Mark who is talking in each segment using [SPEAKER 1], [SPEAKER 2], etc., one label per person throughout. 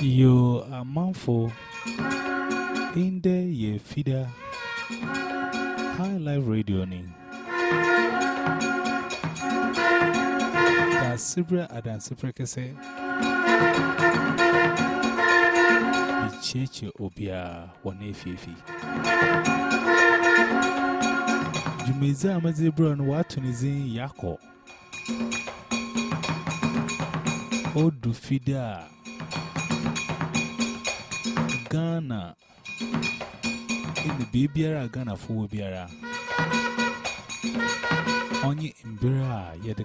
[SPEAKER 1] You are mindful. In the ye Sibra Adan Siprekese. The church obia one fifi. Jumiza Mazibron Watunizin Yako. O Fida Ghana. In the Bibiara Ghana for Biara. Onye mbere a yɛde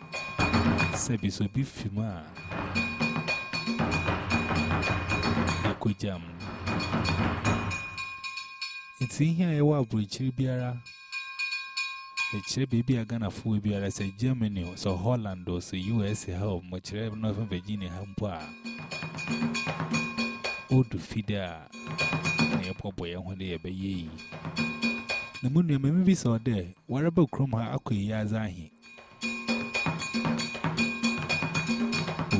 [SPEAKER 1] Sabi so be fima. Yakujam. It's in here a while, bridge beara. The chair are gonna fool beara, say Germany, so Holland, or say USA, how much Northern Virginia, Hampa. Old feeder. near poor boy when they obey ye. The moon, maybe saw there, wherever Chroma Akui Yazahi.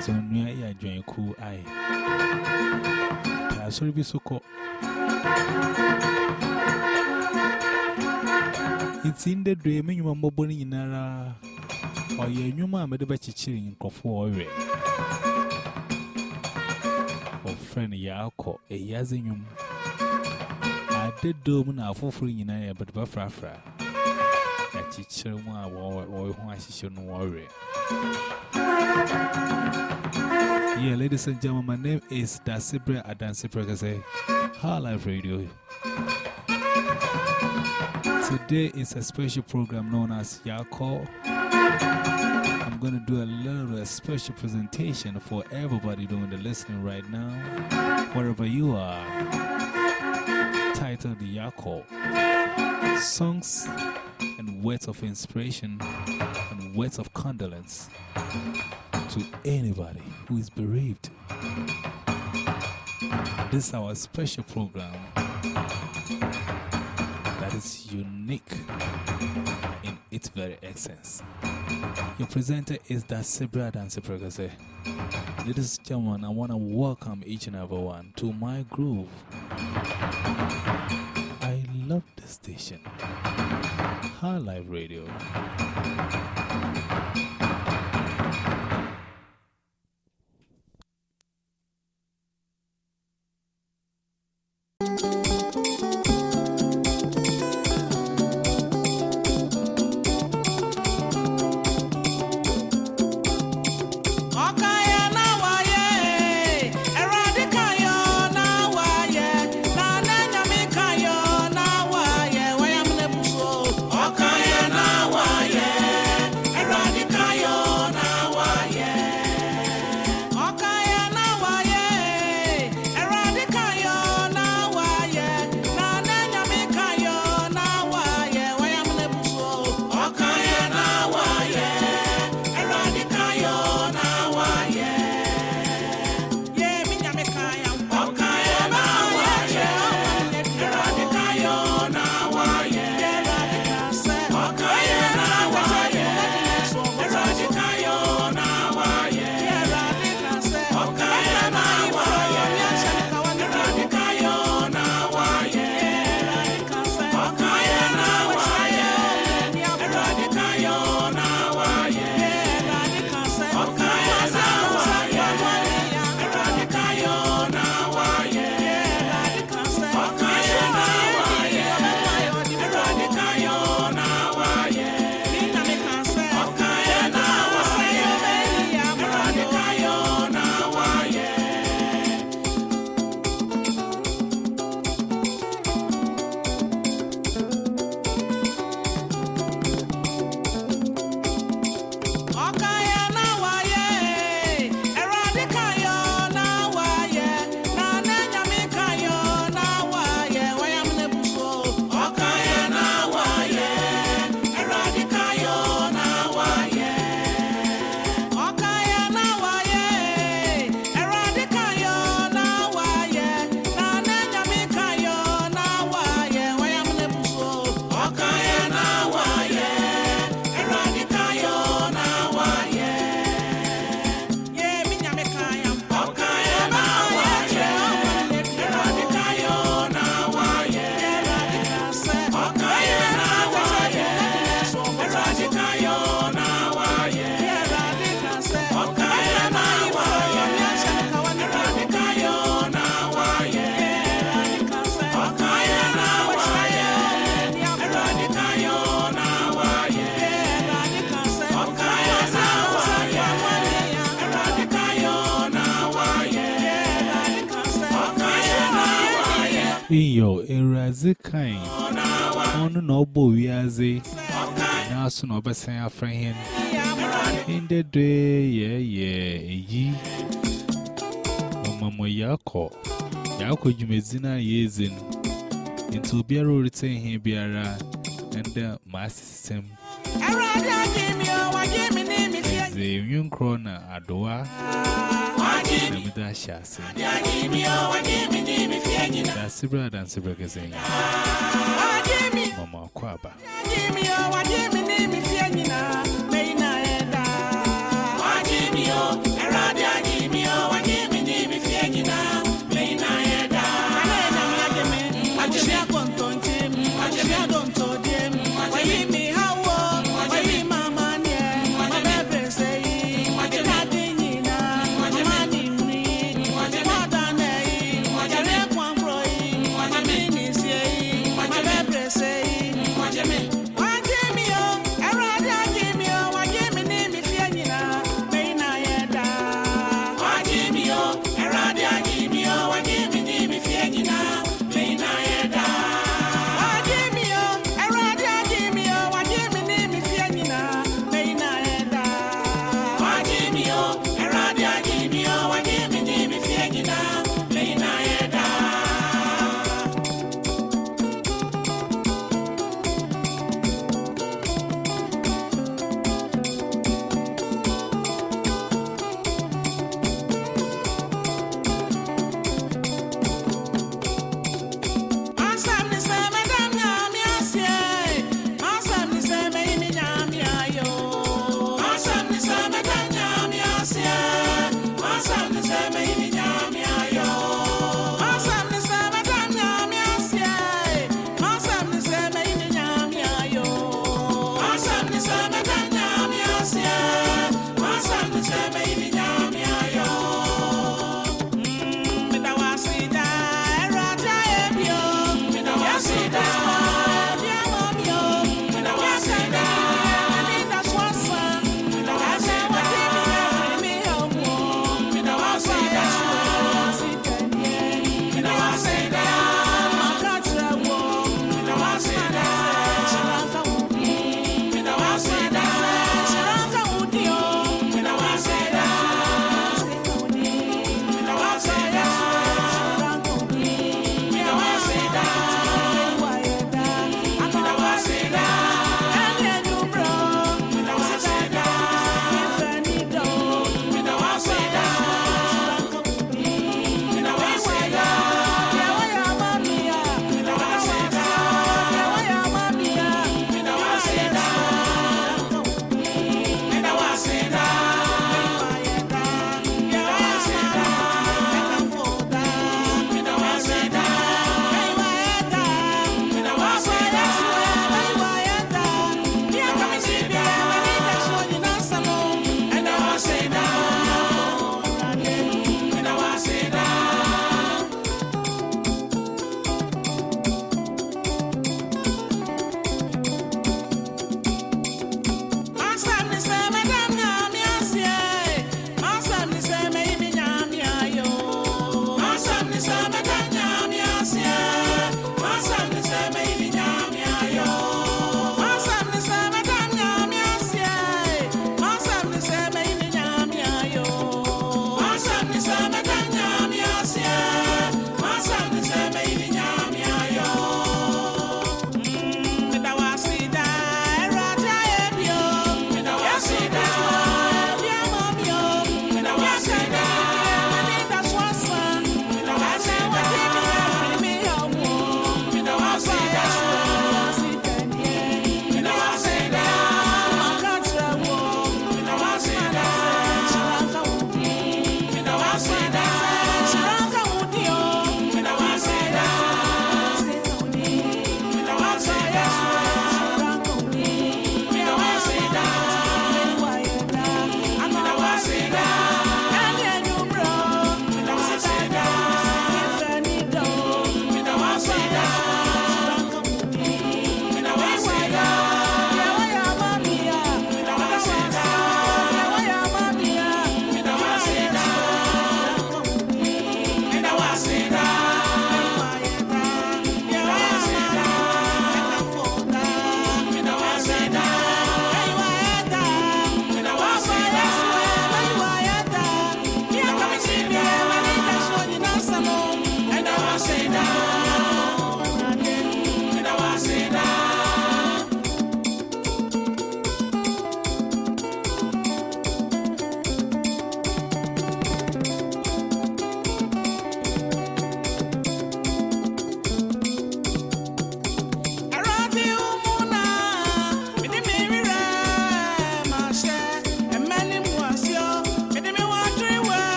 [SPEAKER 1] So near ya join cool eye. Sorry, be so called. It's in the dream you are mobile in Nara or your new mamma, the batch cheering in Coffee. friend Yako, a yazinium. I did dome now for free in a but buffra. A teacher, one. Yeah, ladies and gentlemen, my name is Dasibra Adansi Pregase, High Life Radio. Today is a special program known as Yako. I'm going to do a little special presentation for everybody doing the listening right now, wherever you are. Titled Yako Songs and Words of Inspiration and Words of Condolence to anybody who is bereaved. This is our special program that is unique in its very essence. Your presenter is that Sibra Dancy Pregase. Ladies and gentlemen, I want to welcome each and every one to my groove. Love this station, High Life Radio. Now soon over saying a friend in the day, yeah, yeah, ye. Mamma Yako. Yako Jumezina yeezin. Into Biaro retain here, Biara, and the master system. The Crona Adoa. Namida Shasi. That's the brother and Sibra Gazing. Mama Quaba.
[SPEAKER 2] Wajimi o, erade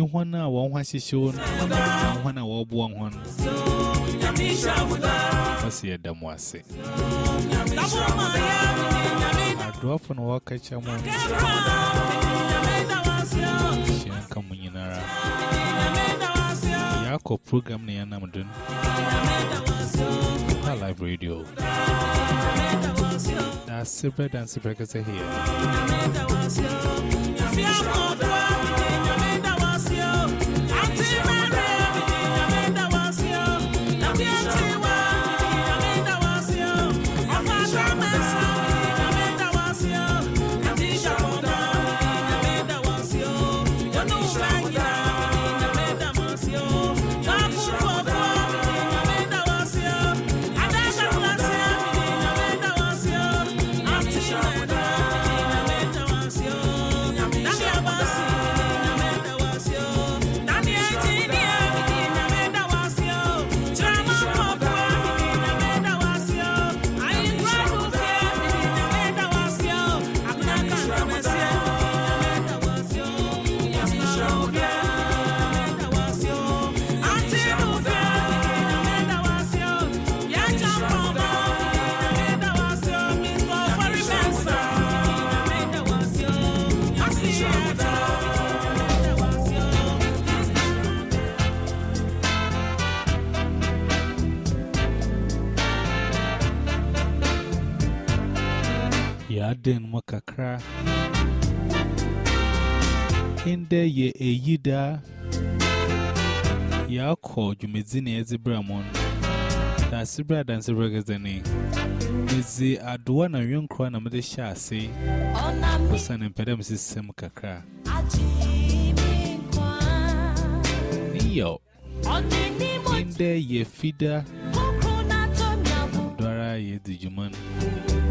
[SPEAKER 2] Nti hwana wa hwa shisho na hwana wa obu hwan. Wasi ya damu ase. Adwafo na waka cha mu. Shanka munyinara. Yako program na yanam dun. Our live radio. That's super dance breakers here. din mu kakra inda ya eyi da ya kɔ dwumadzi na yɛdze mo no da ase brɛ adanse brɛgɛdzani medze adoa na nwenkora na mede hyɛ ase ɔsiane mpɛ dɛ mesesɛm kakra neyɛ inda yɛ fida. Dɔra yɛdi
[SPEAKER 3] dwuma no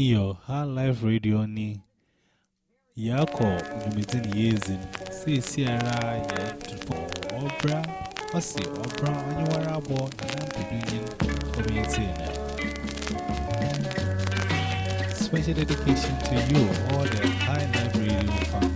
[SPEAKER 4] Iyo High Life Radio ni Yako Yumitin Yezin say Sierra yet for Obra Osi Obra Anyuara Bo Nanan Community Special dedication to you, all the High Life Radio fan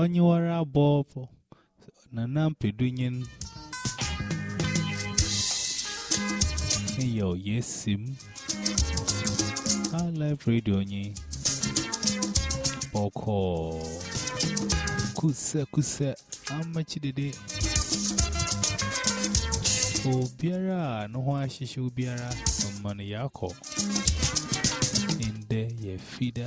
[SPEAKER 5] onye wara abụ ọbụ na na mpedunye ya oye si m live radio onye ọkọ kusekuse amachidede obiara anụhụ ahịhịa obiara mmanụ ya akọ. Inde ya fida.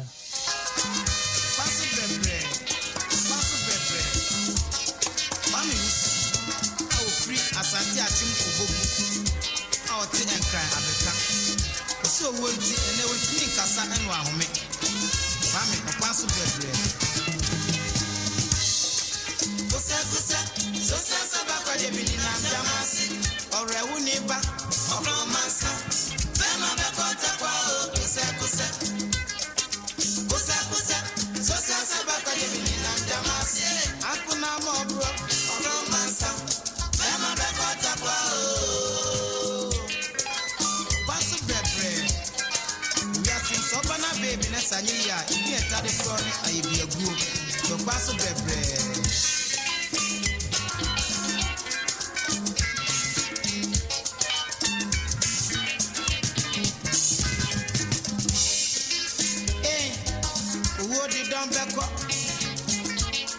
[SPEAKER 5] ọbẹkọ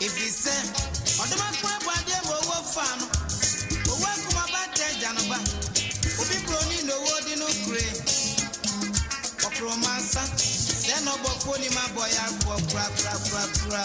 [SPEAKER 5] ìfisẹ ọdọmọkùn ẹbùadé mọ owó fanu owó ẹkùnmọ bá tẹ jànùbá òbí buroni lówó dínú kure ọkùnrin máa ń sá sẹ́nu ọgbọ̀kú ni máa bọ̀ ya pọ̀ kúrakúrakúrakúra.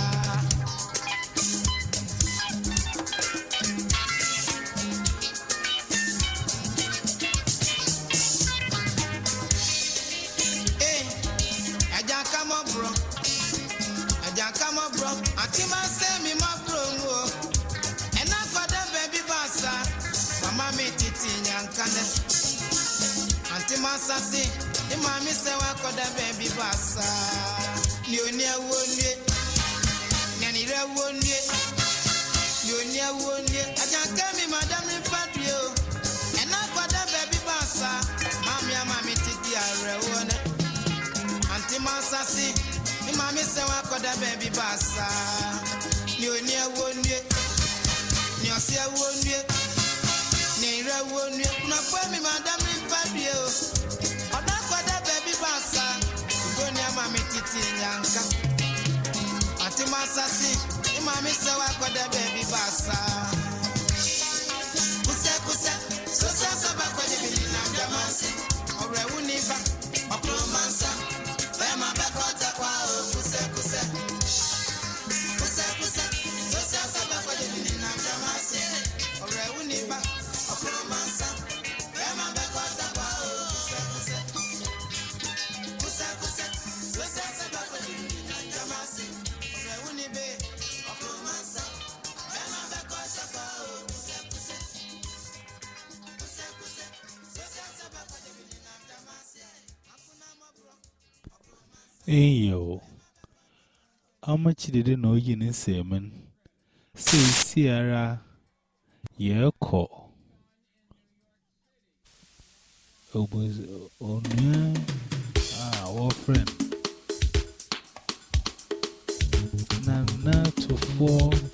[SPEAKER 5] màá mi sẹ́ a ẹ̀wọ́ nùé ní ọ̀sẹ̀ ẹ̀wọ́ nùé ní ìrẹ́ ẹ̀wọ́ nùé kùnà fún mi mi bá dùé o. Ọ̀dọ́ akọ́dá bẹ́ẹ̀bí bá a sá ìgbó ni àmà mi títí yànká àǹtí máa ń sásí ní màmí sẹ́wọ̀n akọ́dá bẹ́ẹ̀bí bá a sá. kúsẹ́kúsẹ́ sọ́sẹ́ sábà kọ́jà bí nínú àjọ máa ń sẹ́ ọ̀rọ̀ ẹ̀wù ní o
[SPEAKER 1] Eyo, amachidede know you ne semen. Say Sierra Yeko. Obus onua ah our friend. Nana to four.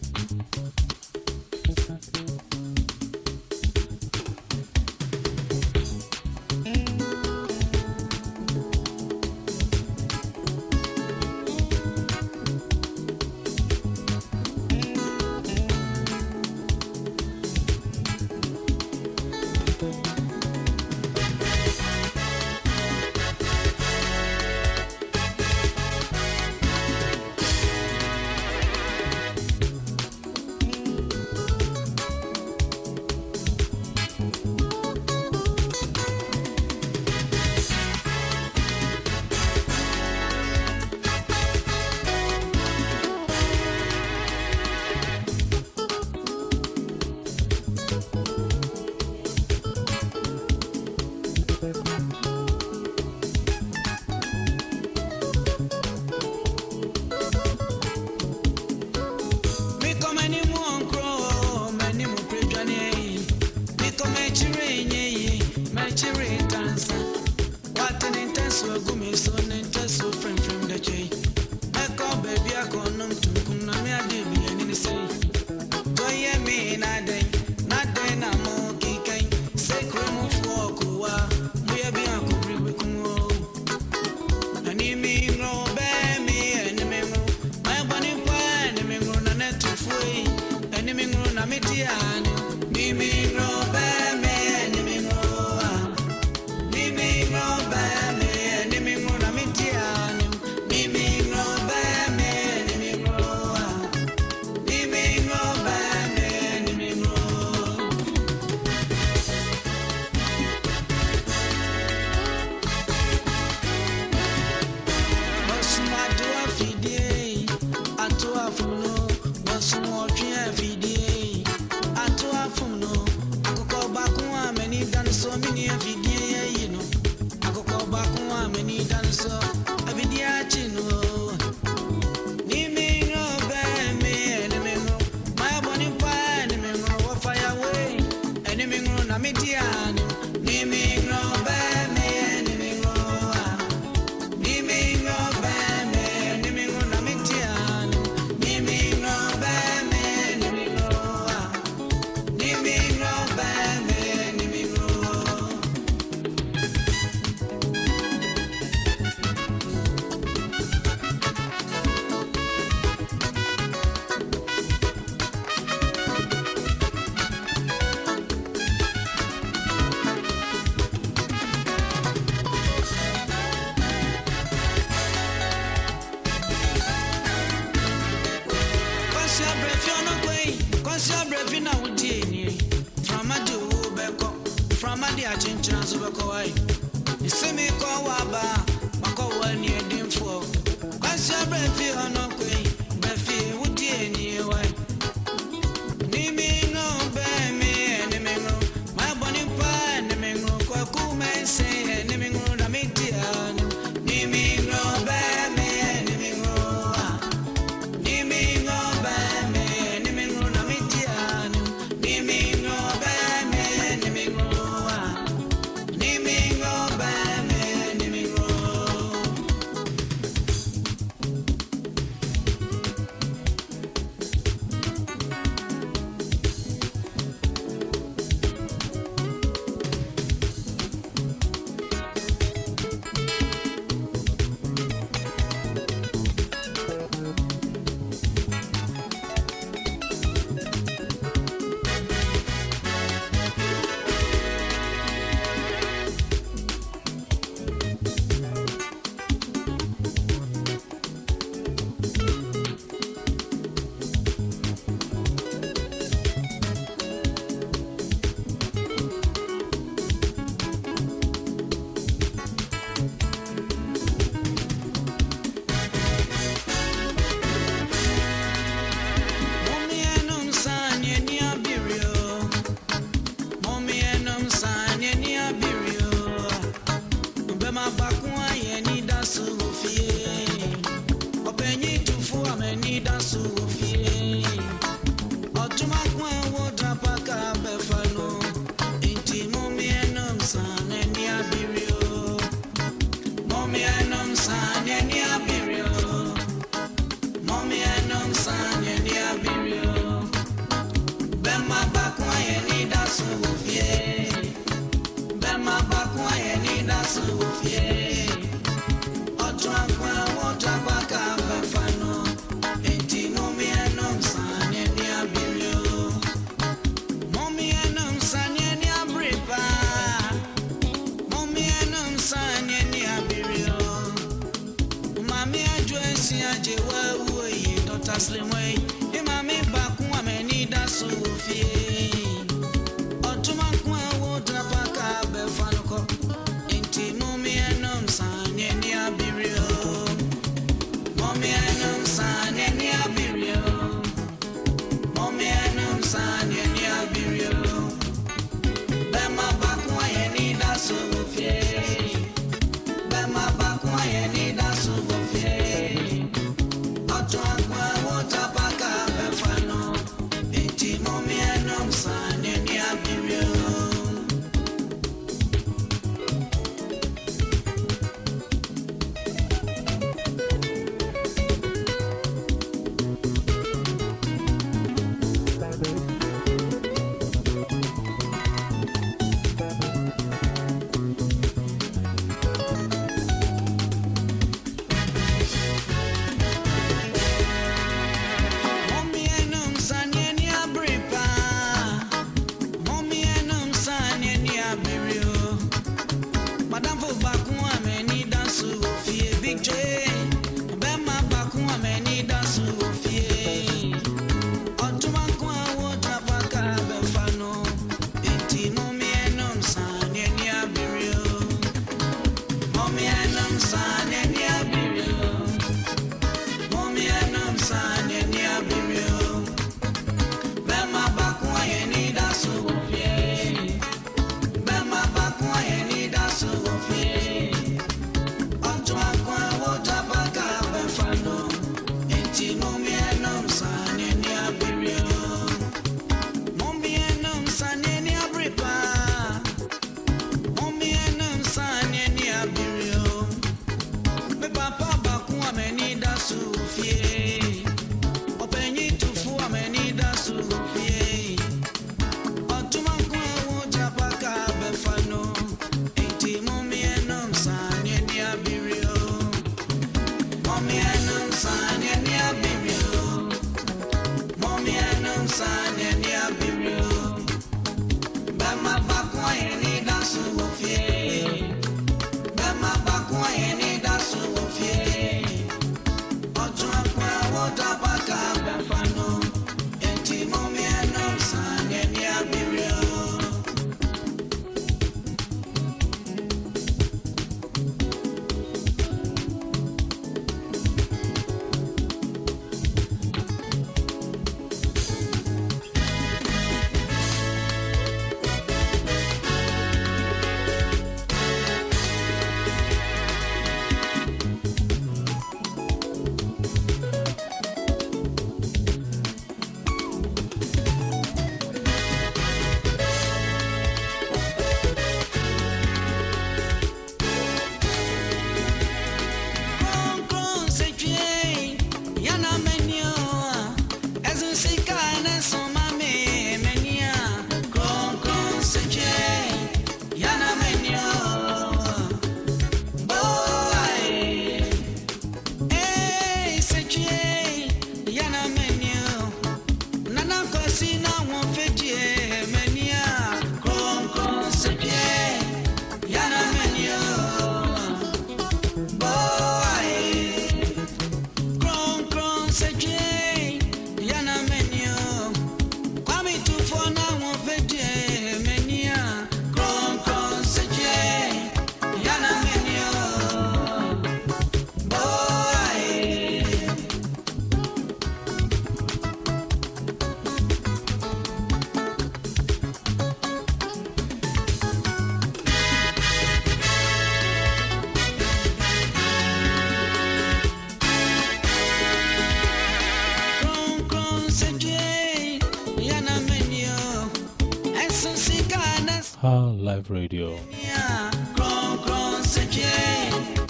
[SPEAKER 6] Live Radio.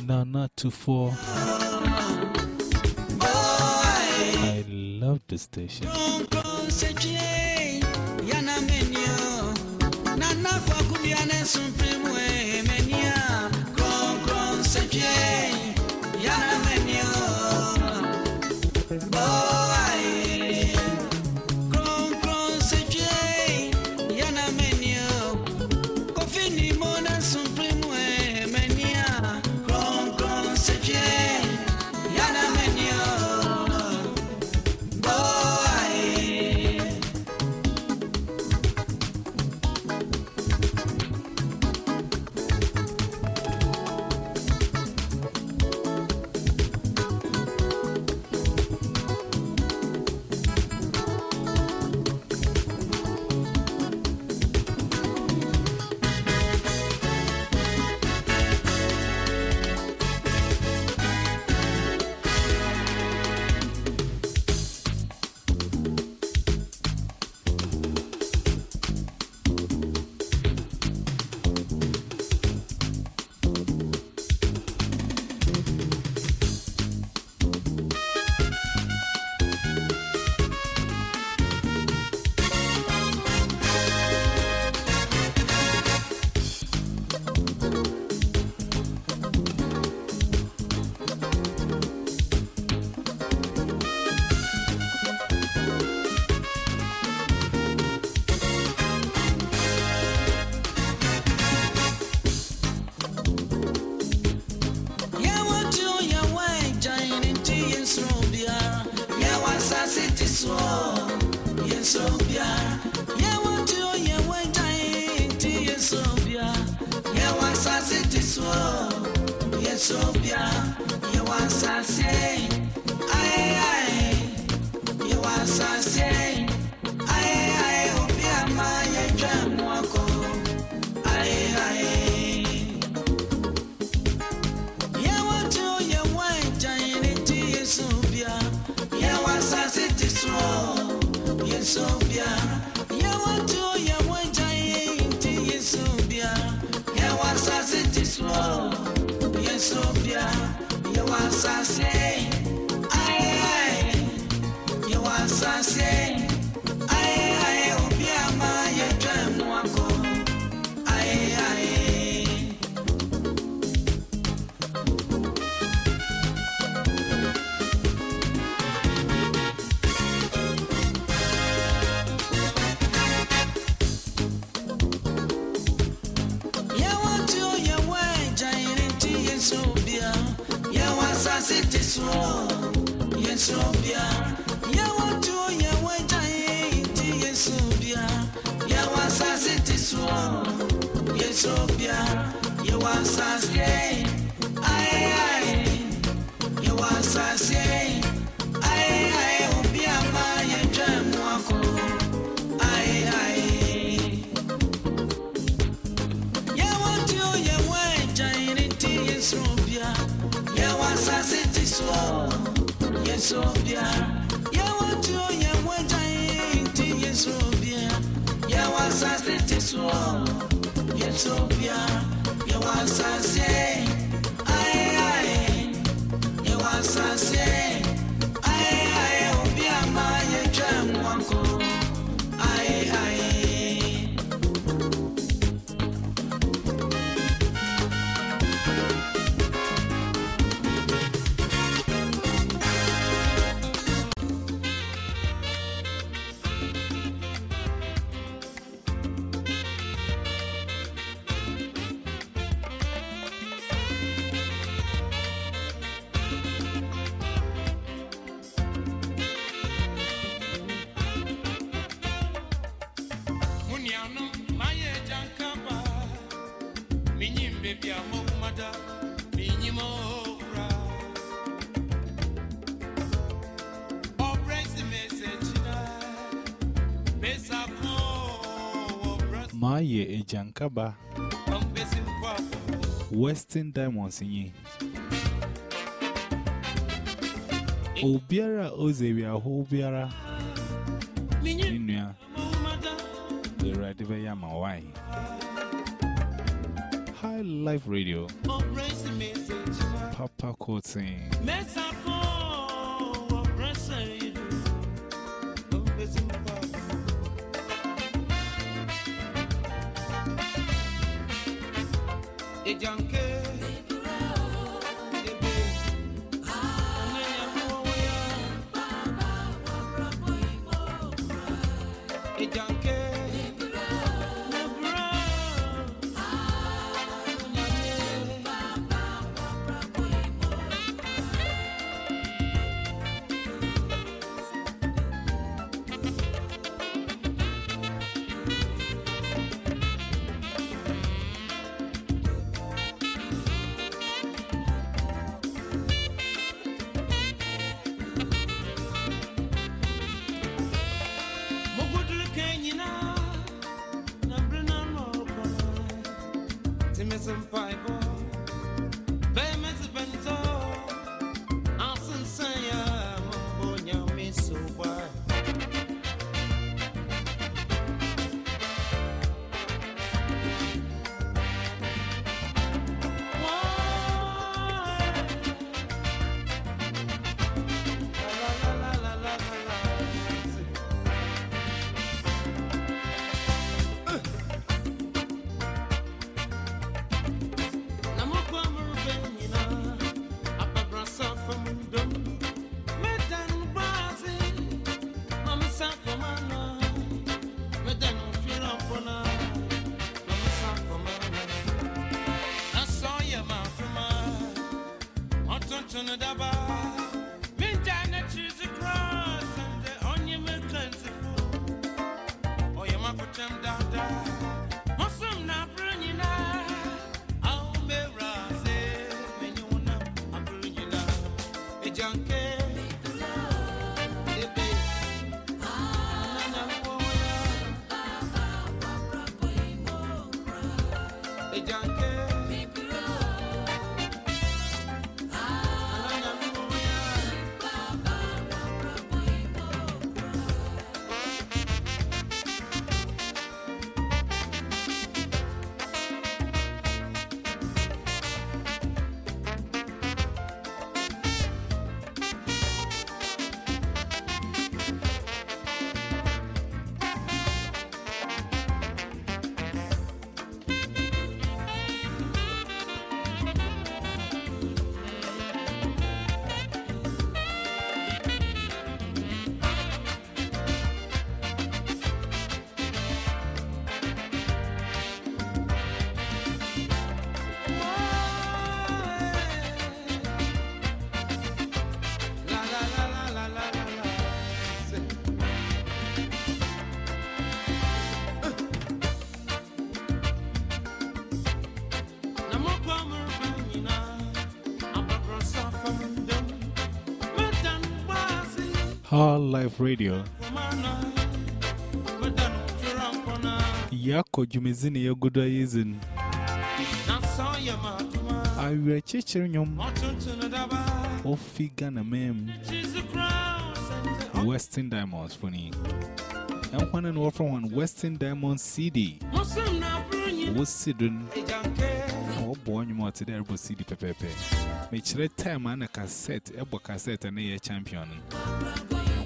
[SPEAKER 6] Nana 24. I love this station.
[SPEAKER 1] Jankaba,
[SPEAKER 2] Western Diamonds in Obiara Ozeria Hobiara. It don't care. All Life Radio. Yako jumizini yoguda yizin. Awe chichiri nyom. Ofi gana mem. Western Diamonds funi. And one and from one Western Diamonds CD. Wosidun. Obo nyuma today, Erbo CD Pepe pepepe. Mechire time ana cassette, Erbo cassette, and a champion.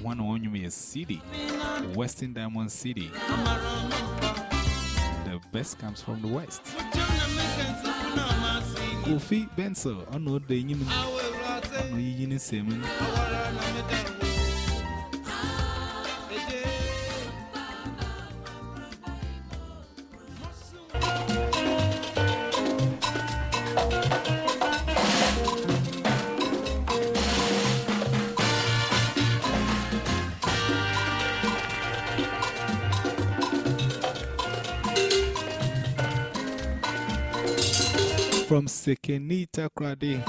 [SPEAKER 2] One Onyumi City, Western Diamond
[SPEAKER 1] City.
[SPEAKER 2] The best comes from the West. Kofi Benso, I know the Union Semen. from Sekondi-Takoradi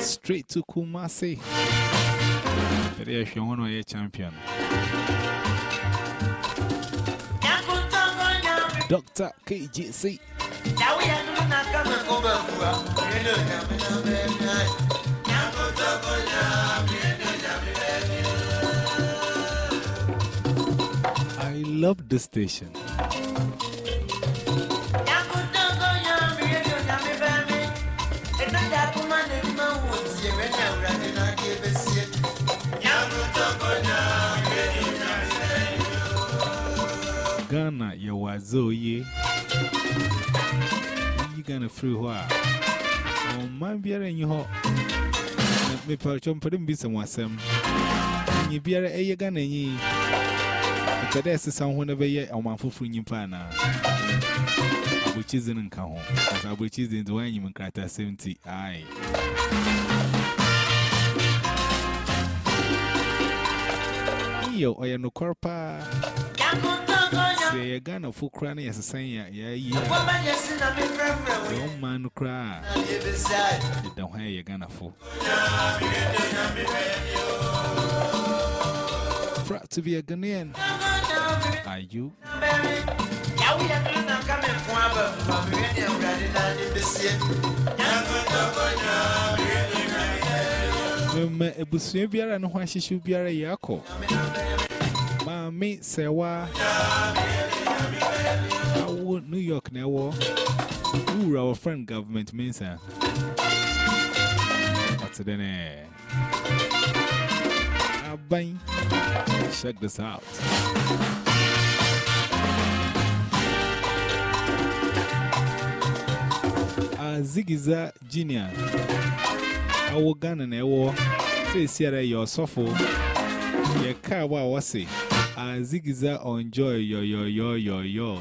[SPEAKER 2] straight to Kumasi. If you want to be a champion,
[SPEAKER 1] Dr. KGC. I love this station. Was so ye. You gonna free why? Oh, my beer in your hot. Me perch on putting be some wasem. You beer a year gun and ye. But there's some whenever ye on my foot in your pana. Which is in Kaho, which is in the one you can 70. Aye. Yo, I am no corpa. Say a gun of full cranny as a saying, yeah, yeah. Don't man cry. You don't have your gun of full. Proud to be a Ghanaian. Are you? Mema ebusua biara no ho ahyehye biara yɛ akɔ. Maame sewa New York ɛwɔ. Wura our friend government mensa. What's it in there? Aban. Check this out. Uh, Zigiza Junior. Awo Ghana na ɛwɔ. Say, Sierra, your sofa. Your car, what was it? Uh, Zigiza enjoy yo yo yo yo yo.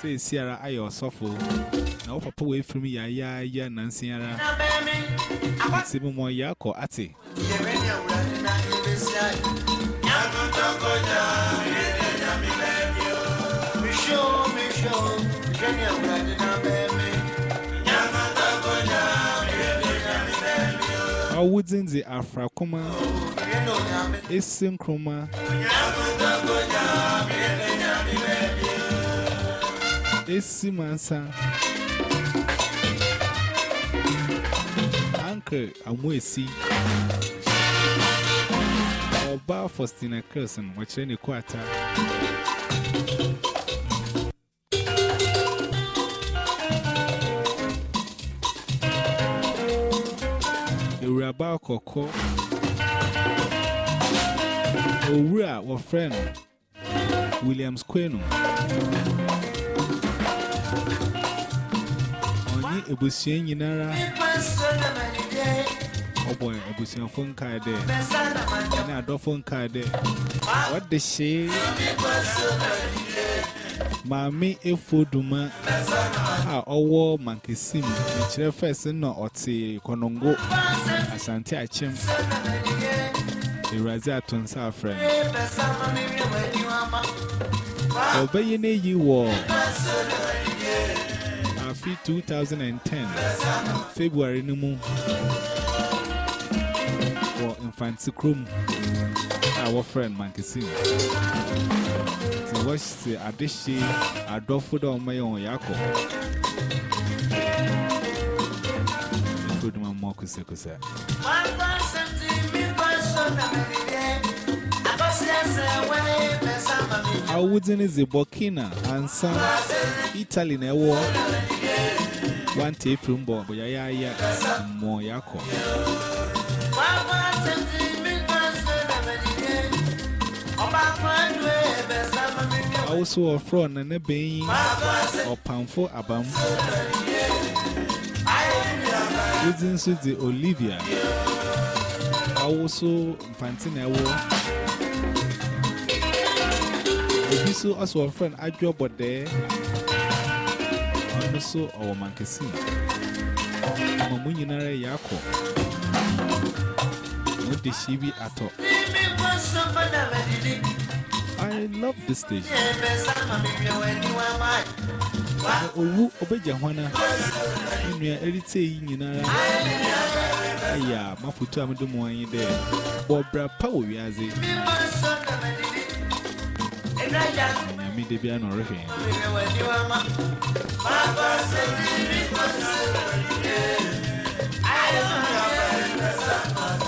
[SPEAKER 1] Say, Sierra, I your sofa. Now, Papa, wait for me, ya ya ya, Nancy. Sibu mo yako ati. I wouldn't the Afra Kuma, a synchroma, a simansa. Uncle, I'm with see. Or bar for Stina Kirsten, watching the quarter. Ewuraba Koko, Owura, our friend Williams Quenu. Onye ebusua nyinara, oh boy, ebusua phone card there. Na adọ phone card. What the shit? Mami Efoduma a ọwọ́ Mankesim nkyerɛ fɛsɛ na ɔte Kɔnɔngo Asante Akyem. Ewuradze ato nsa afrɛ no. Ɔbɛyɛ n'eyi wɔ afi 2010 February no mu wɔ Mfantsikurom a wɔfrɛ no Ti wọ́n ṣe àdéṣe àdọ́fódà ọmọ yẹn wọ̀nyí akọ. Ìfúdùmọ̀ mọ́ kùsẹ̀kùsẹ̀. Awudin is a Burkina ansa Italy na ẹwọ. One tape from Bob, also a front and a bay or pamphor abam. Within so the Olivia also Fantina war. Obi so also a friend I draw but there also our mankasi. Mamu nyinara yako. Mo de shibi ato. I love this station. Owu obeja hwana nua erite yi aya mafutu mo anyi de bobra pa wo wiaze me, Debbie, no referee. Awu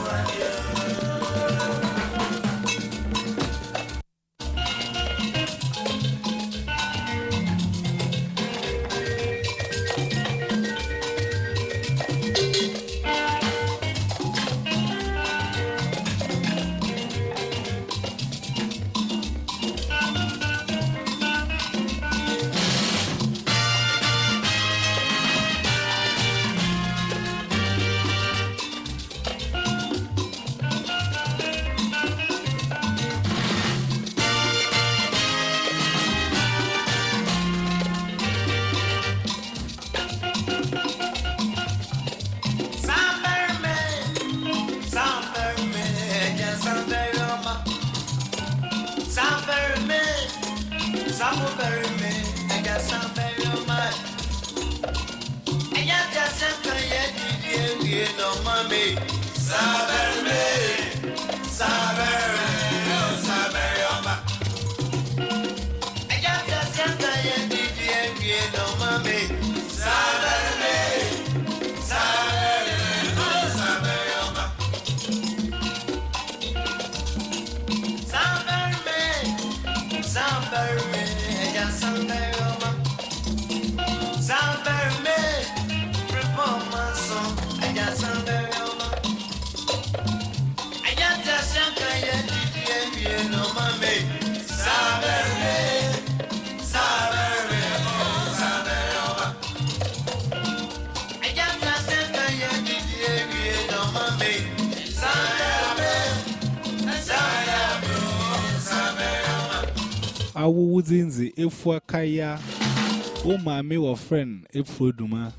[SPEAKER 1] me or friend, if you do Duma,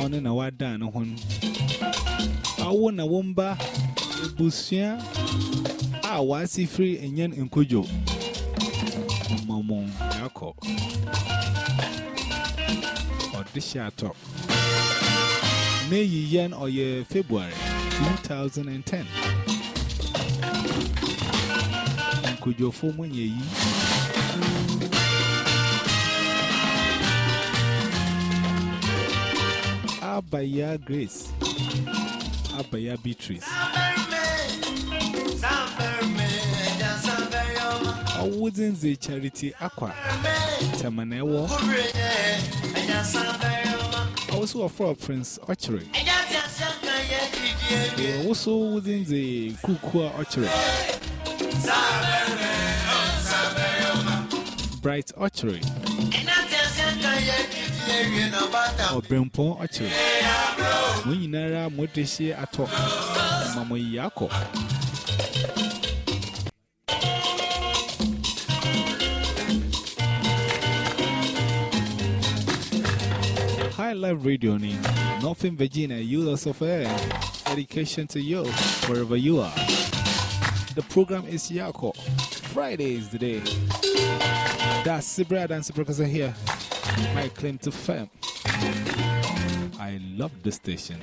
[SPEAKER 1] on an hour down on. I won a womba, a busia, I was free and yan and cojo. Mamon, Yako, or this year talk. May ye or ye February 2010. Could your form when ye? Abaya Grace. Abaya Beatrice. Awuzinze Charity Aqua. Tamanewo Also a for Prince Archery Also within the Kukua Archery Bright Archery or Brempon Archery. When you nara Modeshi at all, Mamma Yako. High Life Radio, in Northern Virginia, users of air. Dedication to you, wherever you are. The program is Yako. Friday is the day. That's bread and the here. My claim to fame. I love the station.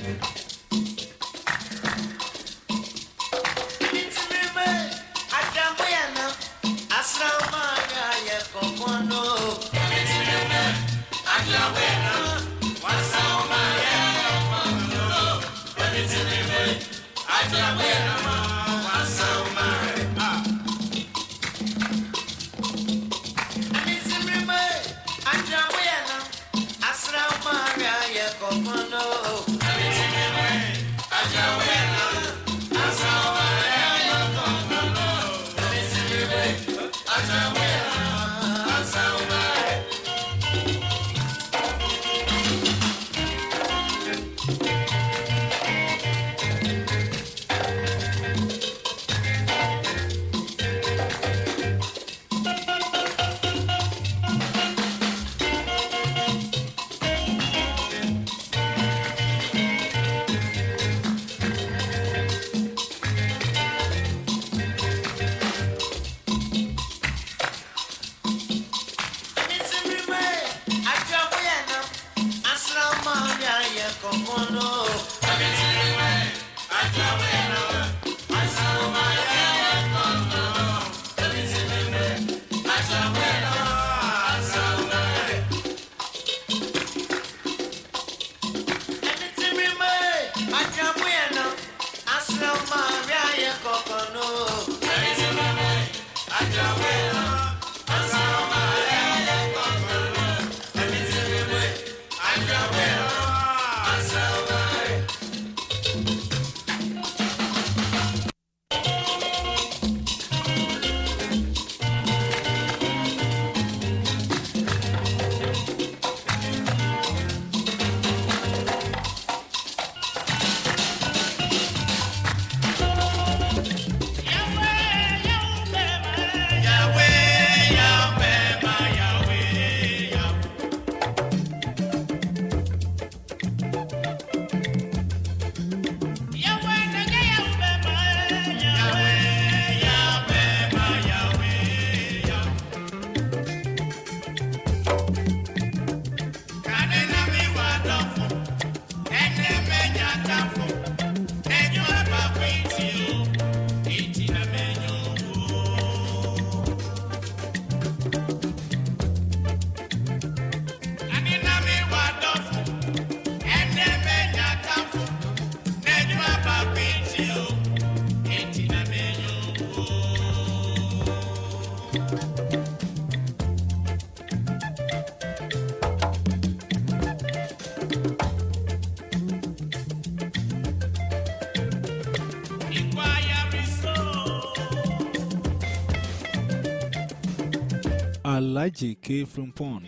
[SPEAKER 7] Alaji K. Frimpon.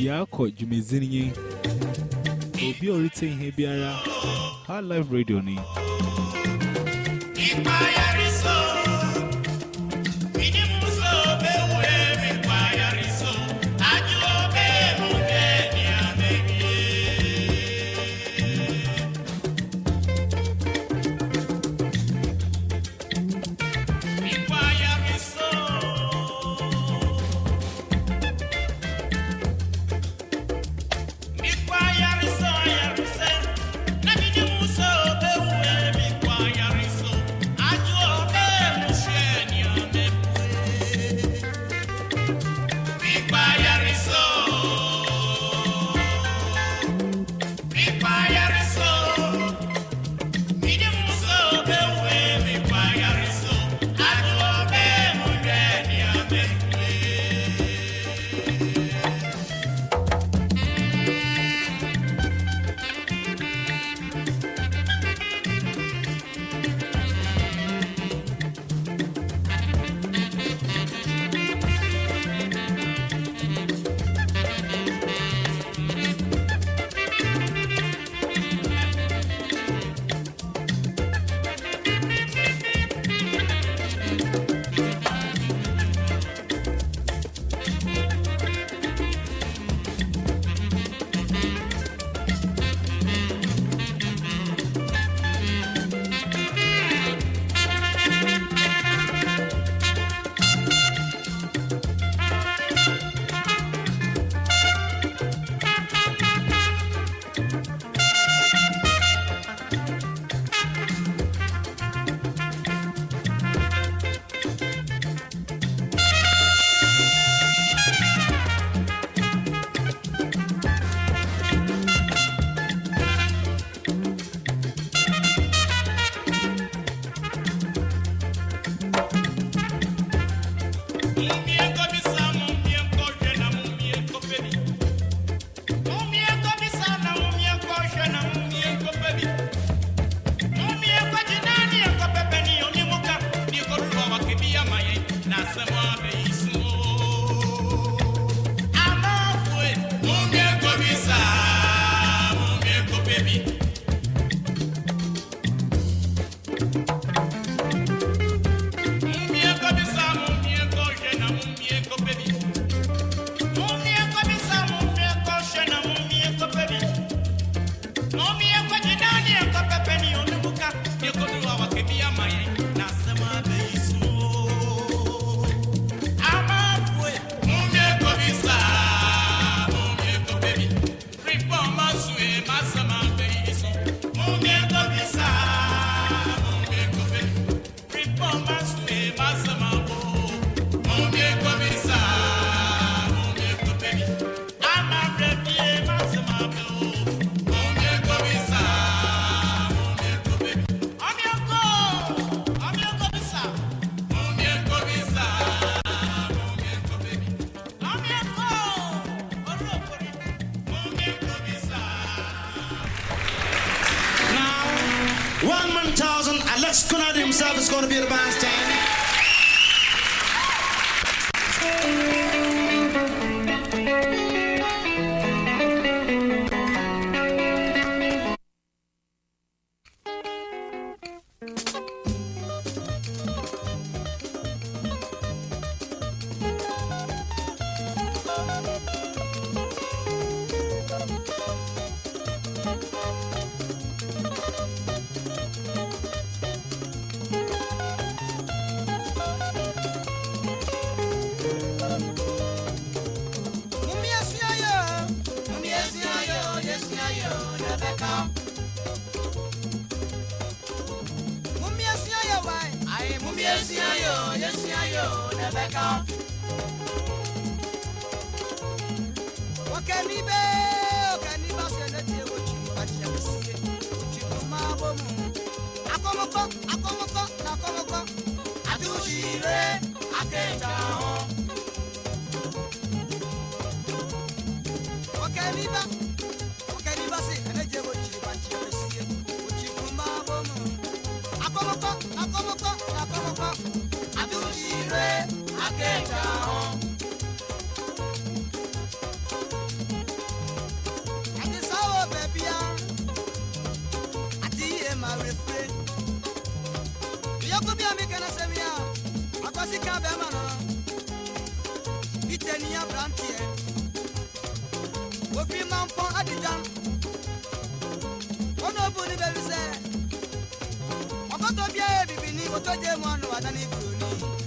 [SPEAKER 7] Yako Jumizini. Obi orite ihe biara. High Life Radio ni.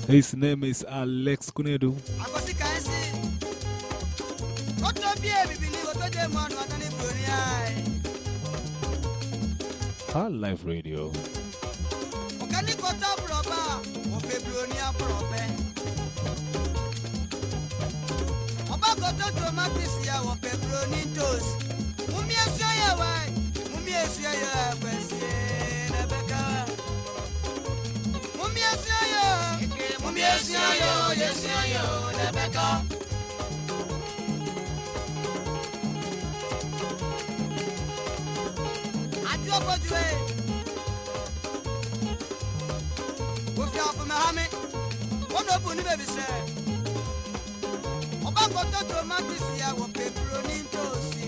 [SPEAKER 1] His name is Alex Konadu.
[SPEAKER 5] akọsí ká ẹ Jésù
[SPEAKER 1] ọyọ lẹ́fẹ́ kọ́.
[SPEAKER 5] àti ògbójú ẹ òfin àfọmọhámi wọn ló bù ní bèbí sẹ ọba kan tó tó má ti sì ẹwọ pèpèrò ní tòsí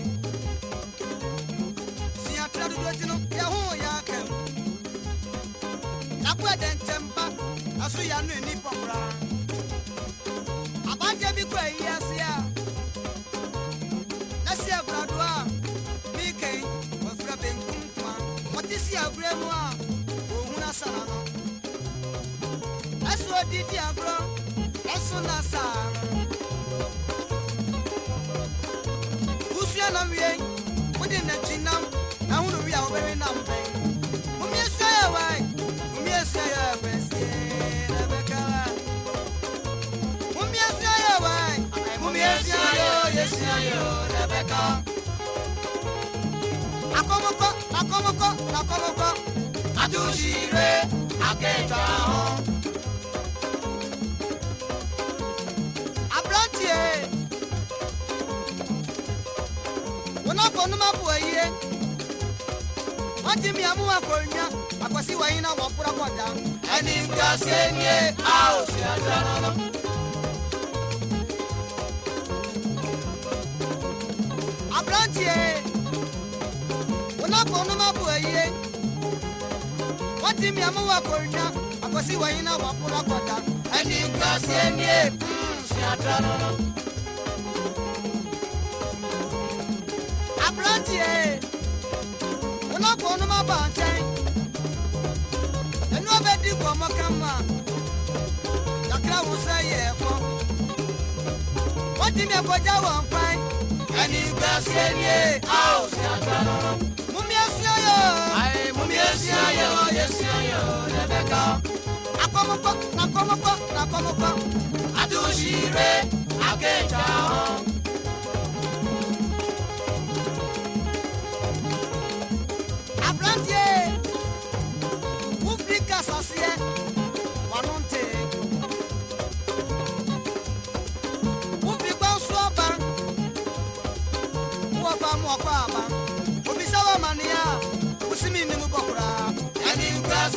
[SPEAKER 5] sì àtúrà dúdú tinú yahoo ya kẹm lakú ẹdẹ ntẹ mbá asúyanu ẹni pọkura bi kɔ yi ase a mi kɛn wɔfrɛ benkum kuma wɔte si agorɔ mu a ohun asara no ɛso odidi na saa wusua na wie wode na ho no wie a wobɛwe nam wai momie sua wai jésì ayò rẹ̀bẹ̀kà. akọmọkọ akọmọkọ lakọmọkọ
[SPEAKER 6] àtúnṣire àkẹta hàn.
[SPEAKER 5] abrantie wọn náà mi àmú akọrìnyà àkọsí wàyí náà wọn kúrọkọ dá. ẹni ń
[SPEAKER 6] ga sí ẹni ẹ a ò sí ajá náà.
[SPEAKER 5] tie wonako no mabu ayie wati miamu wakonya
[SPEAKER 6] akosi wayina wakula kota ani nkasienie siatanono
[SPEAKER 5] aberanteɛ wonako no mabu ankyɛn ɛnu ɔbɛdi kɔmɔ kama yakra wo sɛ yɛ ɛkɔ wati miakogya wɔn kwan
[SPEAKER 6] Yenigbasenie aosi agbara Mumieshi oyo Ae mumieshi oyo Yeshi
[SPEAKER 5] oyo Rebeka Akomoko
[SPEAKER 6] nakomoko nakomoko Adushire akeja on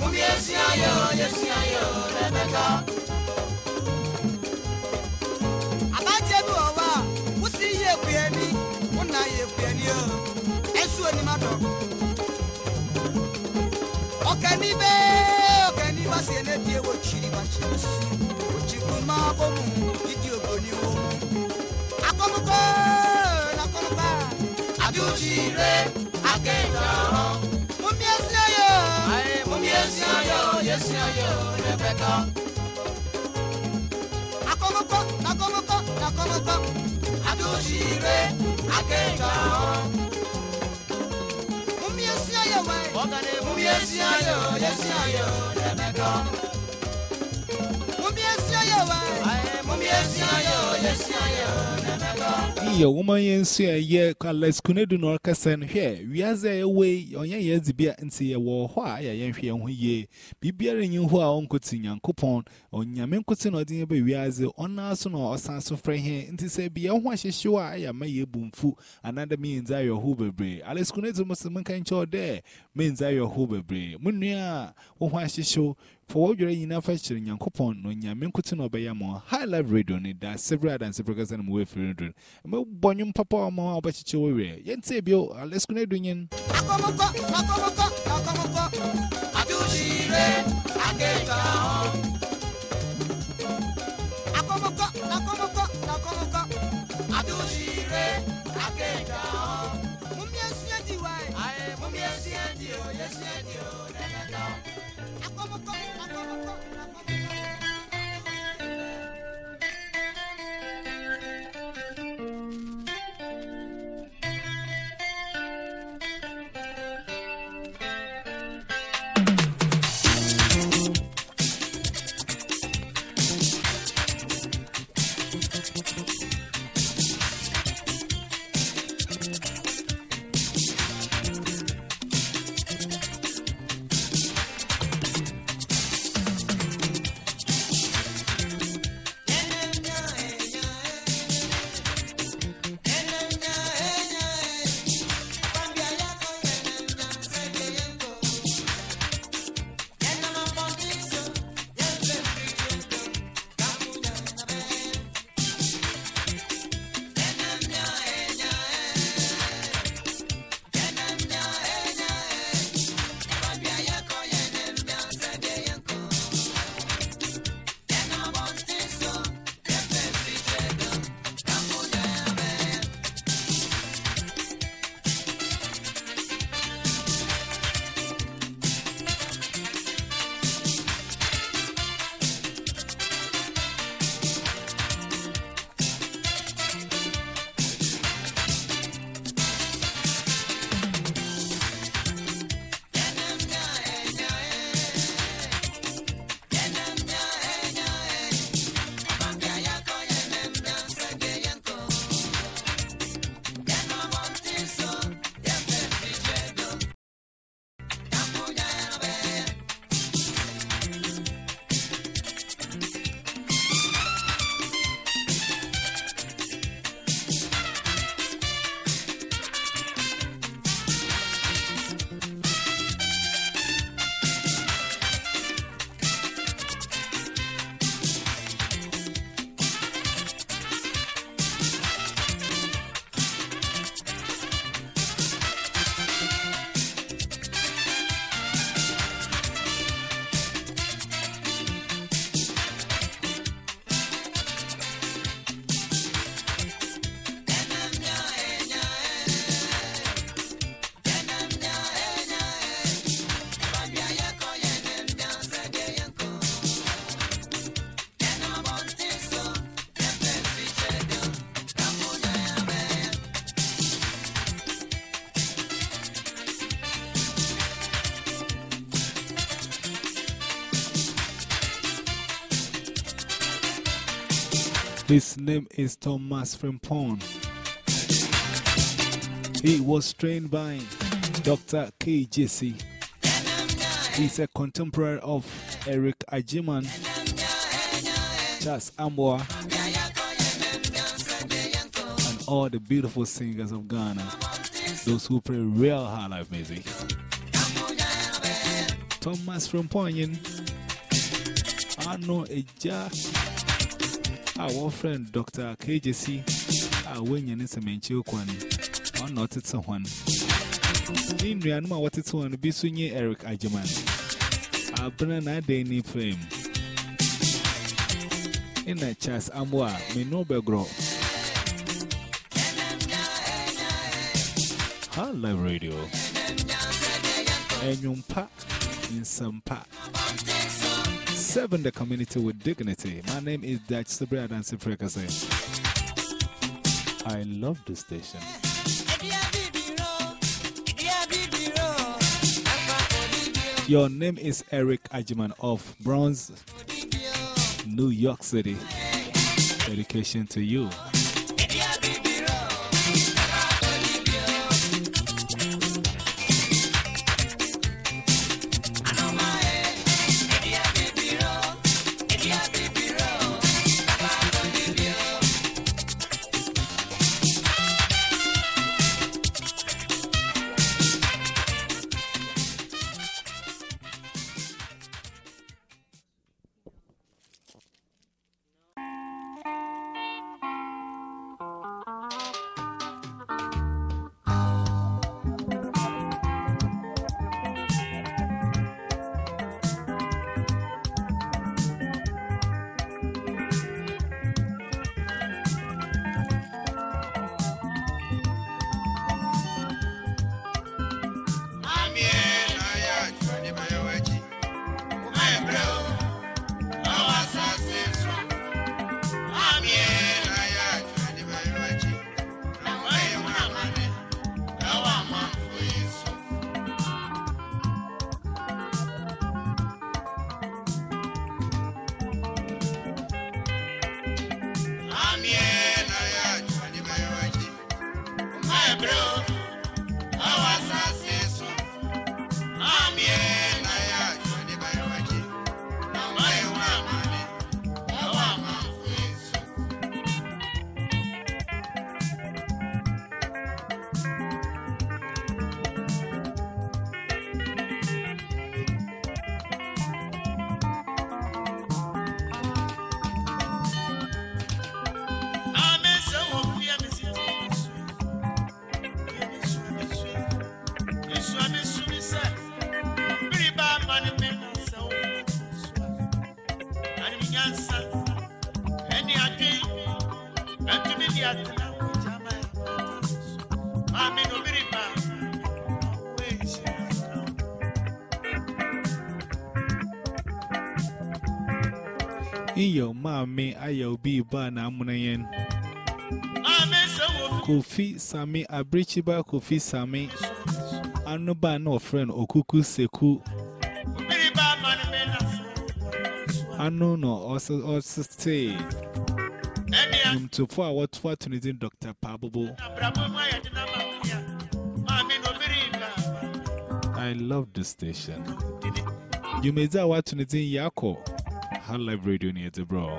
[SPEAKER 6] Ebu bi yo, ayo, esi ayo,
[SPEAKER 5] Rebecca. Abájẹ́ bí
[SPEAKER 6] wọ́n wá, mo
[SPEAKER 5] sì yí èkú yẹn ní, mo nà yí èkú yẹn ní o, ẹ̀sùn òní má dọ̀. Ọ̀kẹ́ níbẹ̀, ọ̀kẹ́ ní bá sì
[SPEAKER 6] ẹni bí ewo èsì ayé o, lẹ́bẹ̀ ká.
[SPEAKER 5] akɔmukɔ nakɔmukɔ nakɔmukɔ
[SPEAKER 6] Adúṣire akéjà hàn.
[SPEAKER 5] mumi asua yɛ wɛ
[SPEAKER 6] Ọ̀gá ni mú mi èsì ayé o, èsì ayé o, lẹ́bẹ̀ ká.
[SPEAKER 1] Iya, woman, yes, yeah, let's connect no orchestra here. We are there away, on your years be and see a war. Why, I am here, ye, be bearing you who are on cutting young coupon, on Yamen cutting or dear baby as on us or sans of friend here, and to say, be a wash sure I am a boom fu, another means I your hoover bray. Alice connect to Mr. Mankin Chaw there, means I your hoover bray. Munia, one wash show. For what you're in first in Yankopon, no Yamin Kutin obey more high live radio need that several and several and way for children. Mo bonum papa or more about your way. Yen say, Bill, let's connect union. ハハハハ! His name is Thomas Frimpong. He was trained by Dr. KJC. He's a contemporary of Eric Agyeman, Charles Amoah, and all the beautiful singers of Ghana, those who play real high life music. Thomas Frimpong, I know a jar. Our friend Dr. KJC, I win you in some menchil one, or not it's a. In Rianma, what it's one, be soon Eric Agyeman. I've been an idea frame. In a chas amwa, me no begro. High Live Radio. And yung pa in some pa. Seven the community with dignity. My name is Dutch Sabria Dancy Frekase. I love this station. Your name is Eric Agyeman of Bronx
[SPEAKER 7] New York City. Dedication to you. In your mommy, I'll be ban Amunayan. Kofi Sami Abrichiba Kofi Sami. Anuba no friend Okuku Seku. Anu no also also stay. Um to to Dr. I love this station. You may say what to Yako. How live radio the bro.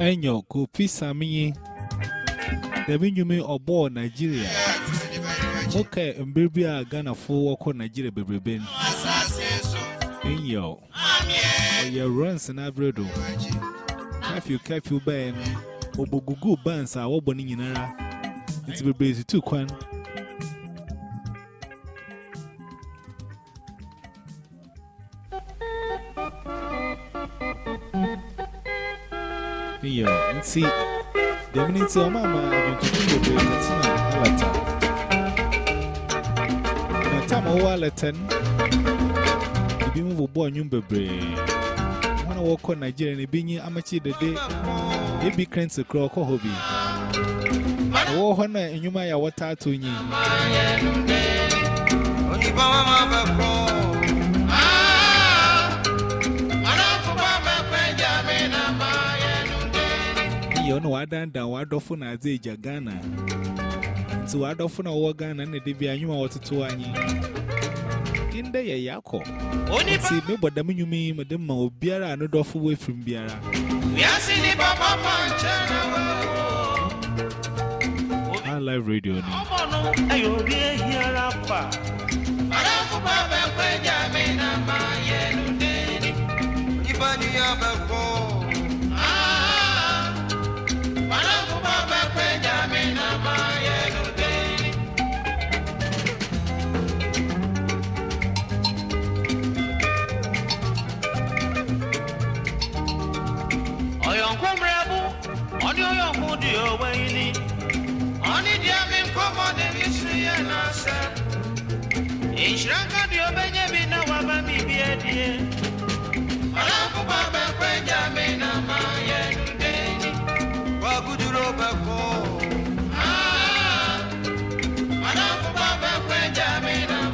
[SPEAKER 1] Enyo Kofi Sami. The Binyumi Obo Nigeria. Okay, and baby, I gonna Nigeria, baby. Enyo. Your runs and abredo. Curfew, curfew, Ben. Obogugu bands are all era. It's be busy too, Quan. Yo, and see, the minutes of Mamma, going to do the Latin. Na time o wale ten, ibi mu bobo anyum bebre. Wana woko Nigeria ni binyi amachi dede. Ebi krents kro ko hobi. Wo hona enyuma ya wata to nyi. yɛ ɔno wadanda wadɔfo na adze egya ghana. Nti wadɔfo na ɔwɔ ghana na de bi anwuma wɔtoto anyi ndɛ yɛ yakɔ nti mebɔ dɛm nwuma yi mede ma obiara a no dɔfo wɔ efirim biara ah, live radio ni.
[SPEAKER 4] Ìbánu yà bẹ̀ fún. waini Oni dia mimkomo de misuye nasa Inshranka dio benye bina waba mibie die Malaku baba kwenja mina maye nudeni Waguduro bako Malaku baba kwenja mina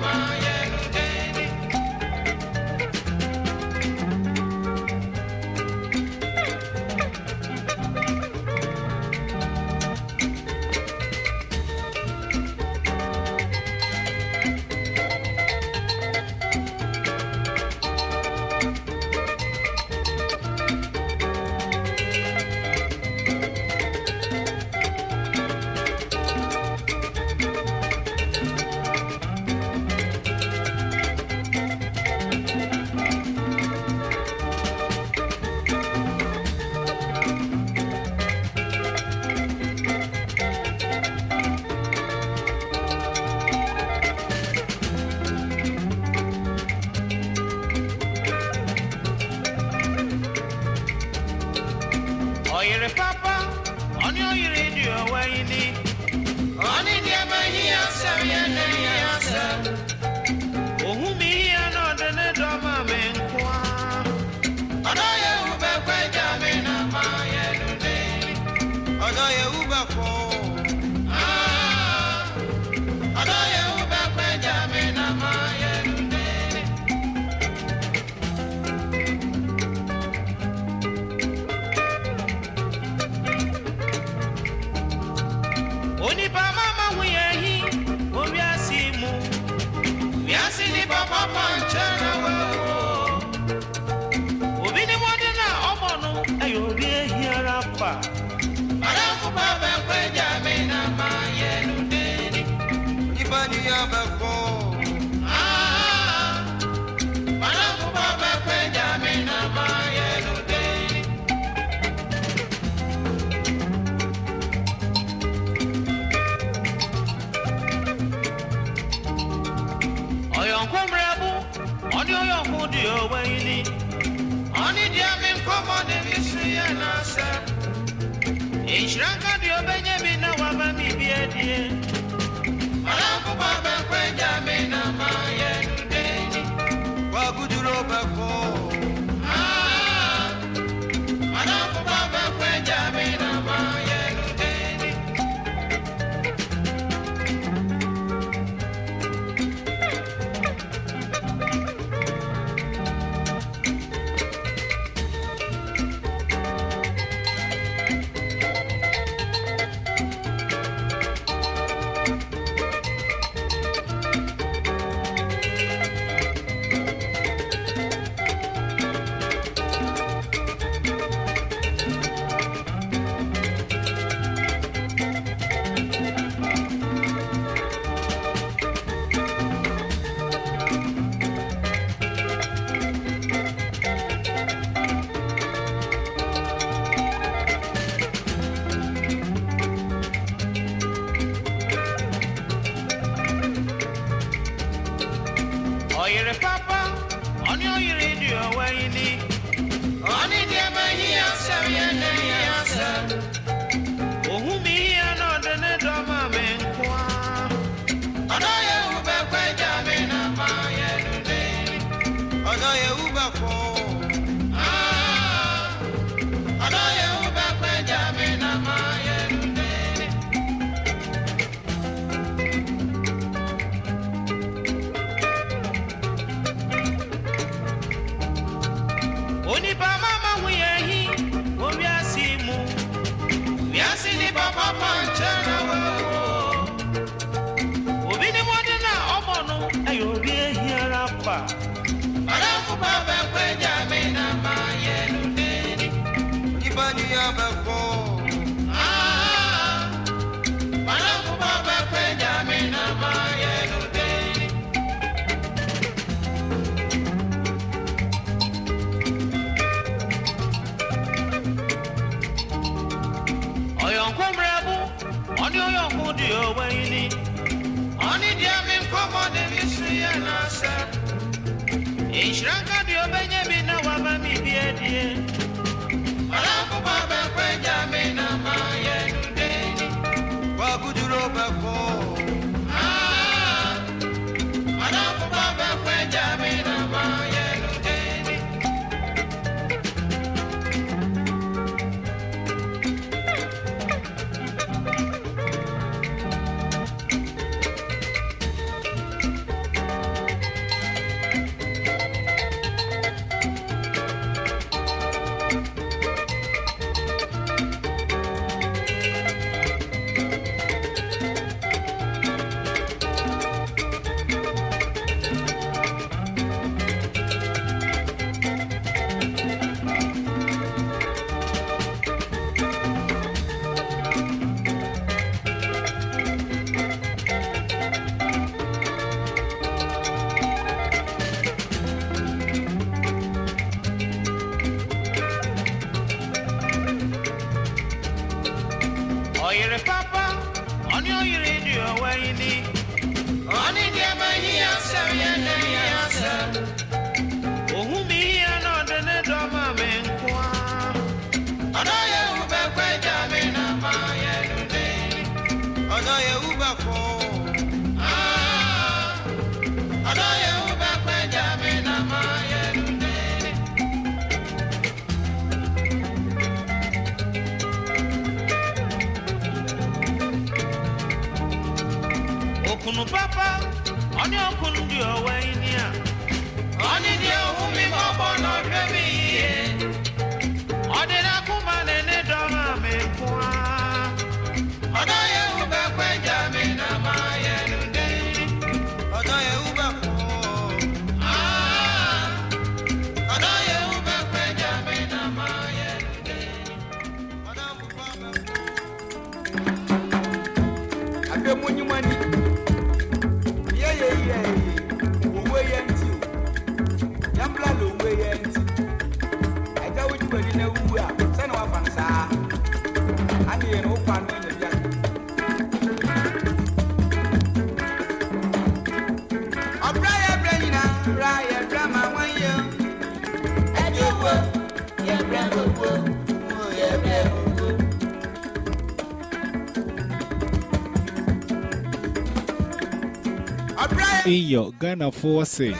[SPEAKER 1] iyo Ghana for say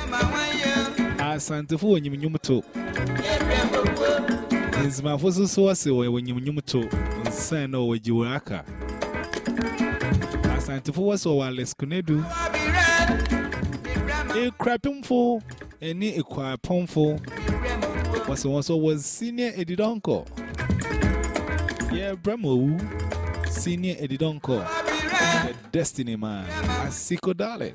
[SPEAKER 1] asantefo wɔ nyimnyum to nzimafo so so wɔse wɔ nyimnyum to nsan
[SPEAKER 4] na wɔwɔ gyiwɔ aka
[SPEAKER 1] A wɔse wɔwɔ aleskunedu ekurapemfo ɛne pump
[SPEAKER 4] wɔse wɔn so
[SPEAKER 1] was e e e senior edidɔnkɔ yɛbrɛ ma
[SPEAKER 4] owu senior edidɔnkɔ
[SPEAKER 1] the destiny man. Asiko darling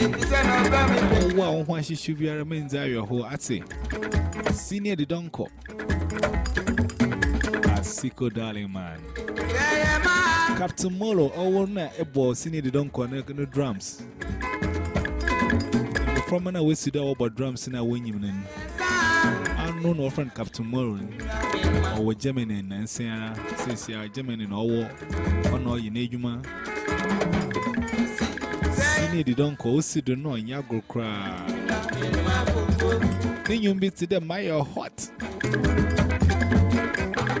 [SPEAKER 6] Wow, on she should be a man, are your whole at it. Senior the Donko. A sicko darling man. Captain Molo, I want a ball, senior the Donko, no drums. From an away to the over drums in a winning. Unknown or friend Captain Molo or Germany and Sarah, since you are Germany or war, or no, you need you,
[SPEAKER 8] man ni di
[SPEAKER 1] don ko si do no nya gro kra ni nyum bi ti de my hot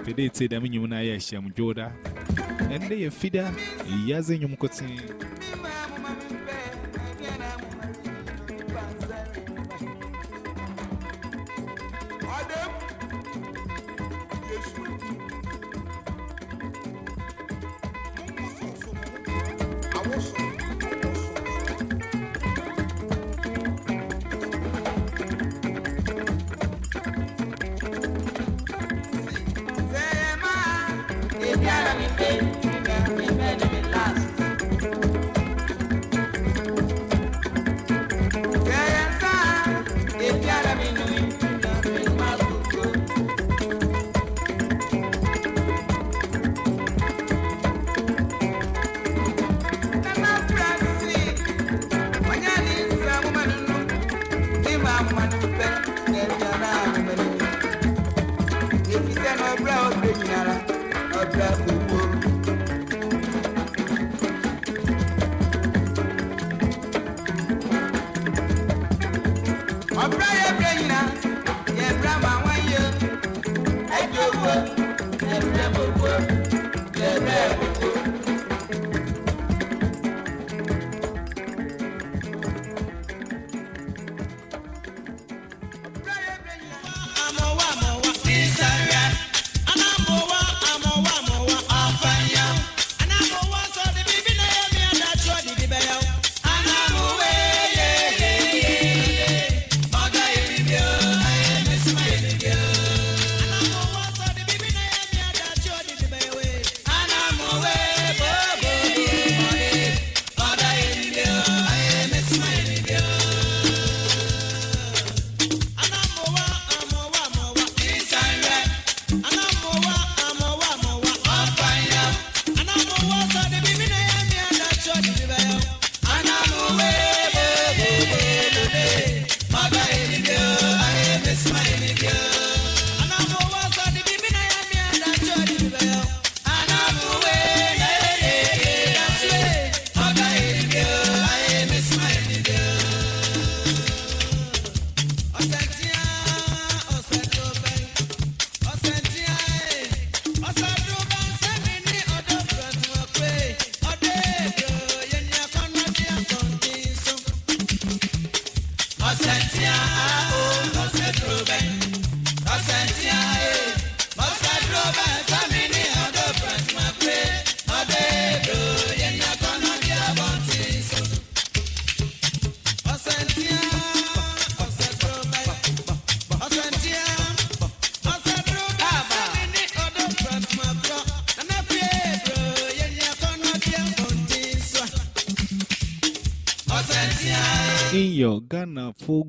[SPEAKER 1] pe de ti de nyum na sham joda ende ye
[SPEAKER 6] fida yaze nyum kotin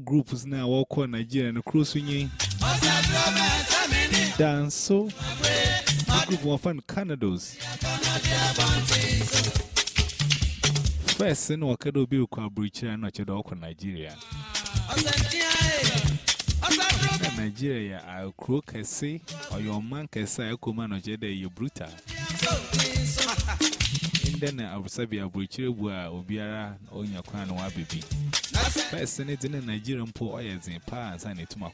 [SPEAKER 6] groups now, walk on Nigeria and
[SPEAKER 1] sẹ́mi ní
[SPEAKER 6] dance so. The group of fun Canados. First, in Wakado Bill Quabridge and not your dog Nigeria. In Nigeria, I'll croak can say, or your man can say, I command or Jedi, you brutal. Then, I will say, a bridge, Obiara, on your crown, or baby. First, it in Nigerian poor oils in pa and it to my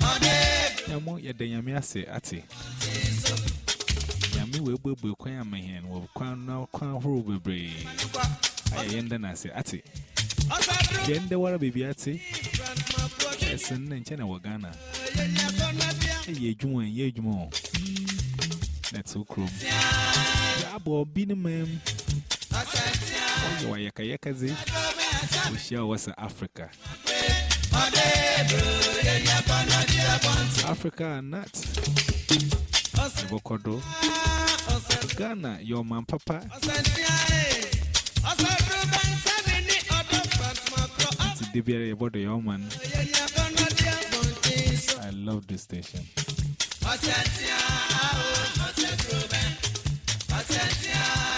[SPEAKER 1] ọdẹ
[SPEAKER 6] Yamo, ya say, ati. Yami will be a man, will crown now, will be. I end and I say, ati. Yen the water baby ati. Yes, and then China Wagana. Ye Juan, ye That's so cruel. Yakayakazi. We share Africa. Africa not. Ghana, your man, papa. About the. I love this station.
[SPEAKER 1] Sentia.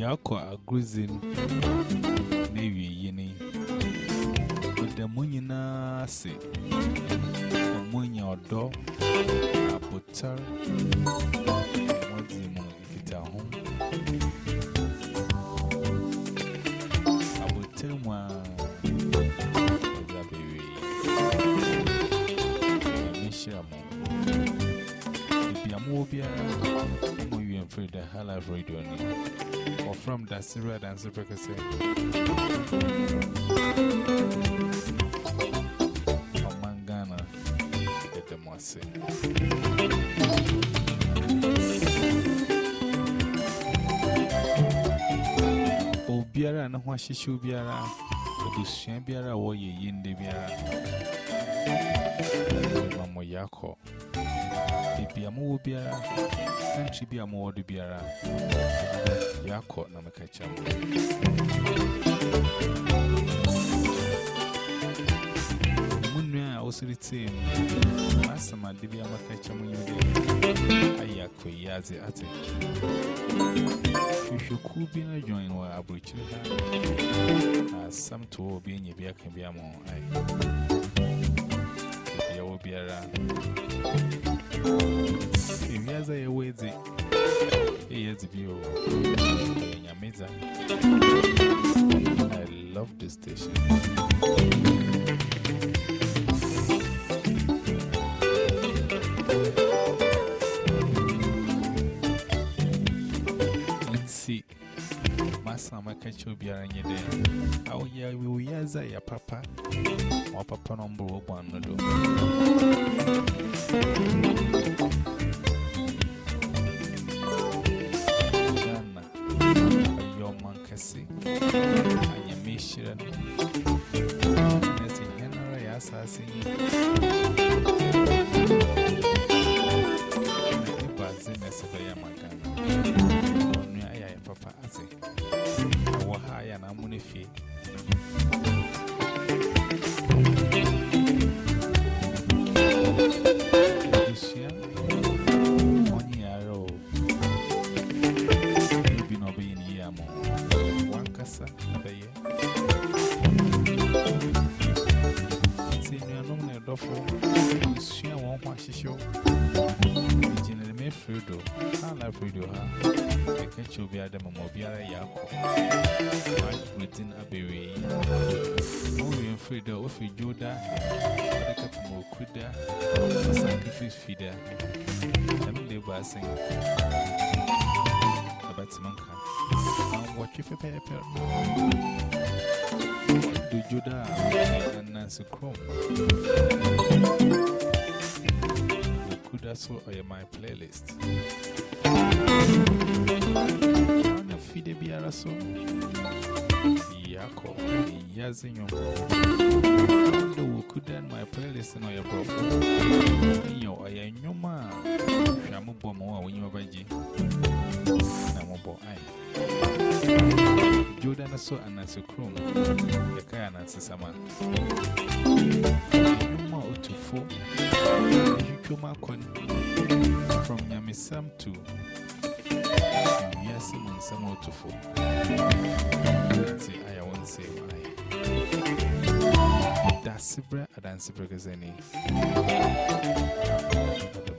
[SPEAKER 1] Yako Agruzin That's rather than super cassette. From Mangana, the Demossi. Obiara and Washishu Biara, Odushan Biara, or Yinde Biara. Mamoyako. Bibiamu Biara, Sanchi Biara. Yako. amekachama munua a wosiritee mu asɛm ade bi amakakyɛ mu yi adze ate. Hwehwɛkuw bi no adwan wɔ aburokyiri ha na to obi anya bi aka bi ama ho ae bia wɔ biara ewiase a ɛyɛ bio I love this station. Nti, masa maka kyerɛ obiara nyɛ dɛ awoyɛ wiase a yɛ papa. Ma papa no mbɔ wɔ bɔn no hyerɛ no na sɛ hɛn ara yɛ asase na ɛba adze na ɛsɛ bɛyɛ papa amono fie obiara dɛ mama obiara yɛ akɔ agrodin abɛwie yi wowie mfiri dɛ wofiri dwo da wode ka fama oku da sacrifice fi da ɛm de ba asen ɛbɛtema nka wɔtwe pɛpɛɛpɛ do dwo da a nanase krom Okuda so or my playlist. Fide Biaraso Yako Yazinyo The Wukudan, my playlist, and your profile. Yo, I am your man. Shamubo Moa, when you are by G. Namubo, I. Jordan, so and Nancy Chrome, the Kaya Nancy Saman. Yuma Utufu, Yukuma Kon, from Yamisam to. Yasim and Samo to four. Say, I won't say why. That's Sibra and Sibra Gazeni. The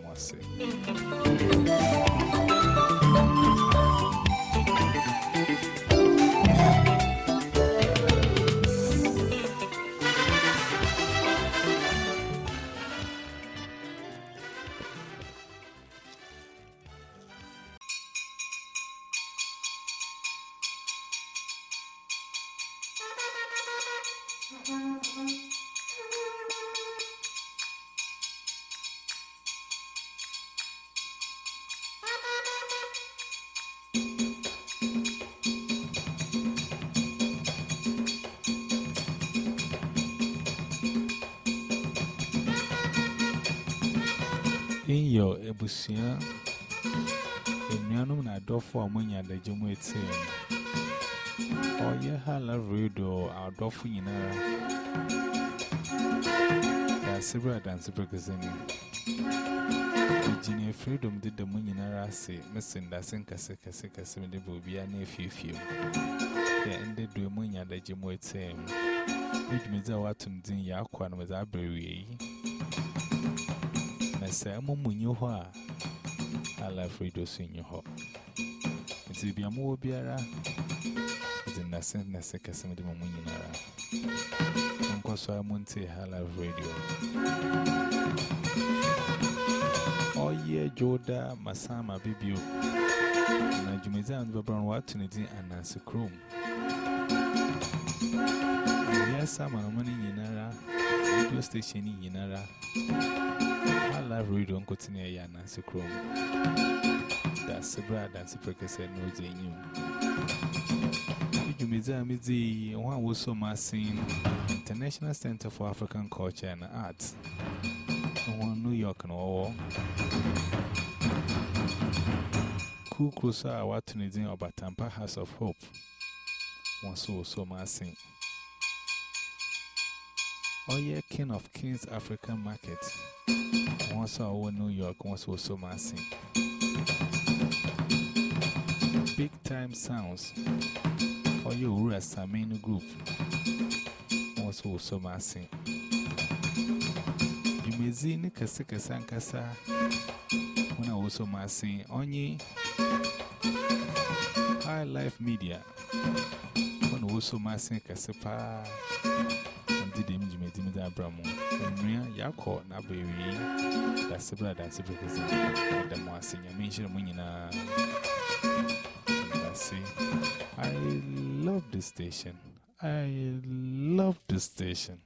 [SPEAKER 1] abusua. Enuanum na adɔfo a monya adagye mu etie ɔyɛ ha live radio adɔfo nyinaa dasebere adansebere kese ni. Virginia freedom deda mu nyinara ase mesi a nkase kase kase a de ba obiara na efiefie mu. Yɛ They ended the nya adagye mu etie mu. Edwumadzi a watum din yɛ akɔ anamdze abere wie yi. I say, I'm a munyuha. I love Rido so hall. It's to be a more beara. It's in the same as a Casimid Mumunara. Uncle Swamunte, I love radio. Oh, yeah, Joda, Masama, Bibio. Na Jumiza and Babron Watunity and Nancy Chrome. Yes, I'm a money in Nara. Radio station in Nara na radio nkotina ya anansi krom. Da sebra da seprekese no je nyim jumidze amidzi wa woso masin international center for african culture and arts. In new york no wo need in watunidin obatampa house of hope. Wọn so woso masin Oye King of Kings African Market. Once over New York, once was so massing. Big time sounds. You were a Samino group. Once was so massing. You may see Nikasika Sankasa when I was so massing. Only High Life Media. When I was so massing Casapa. did the brother, that's the because the I mentioned Munina. I love this station. I love this station.